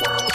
Bye.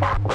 Bye.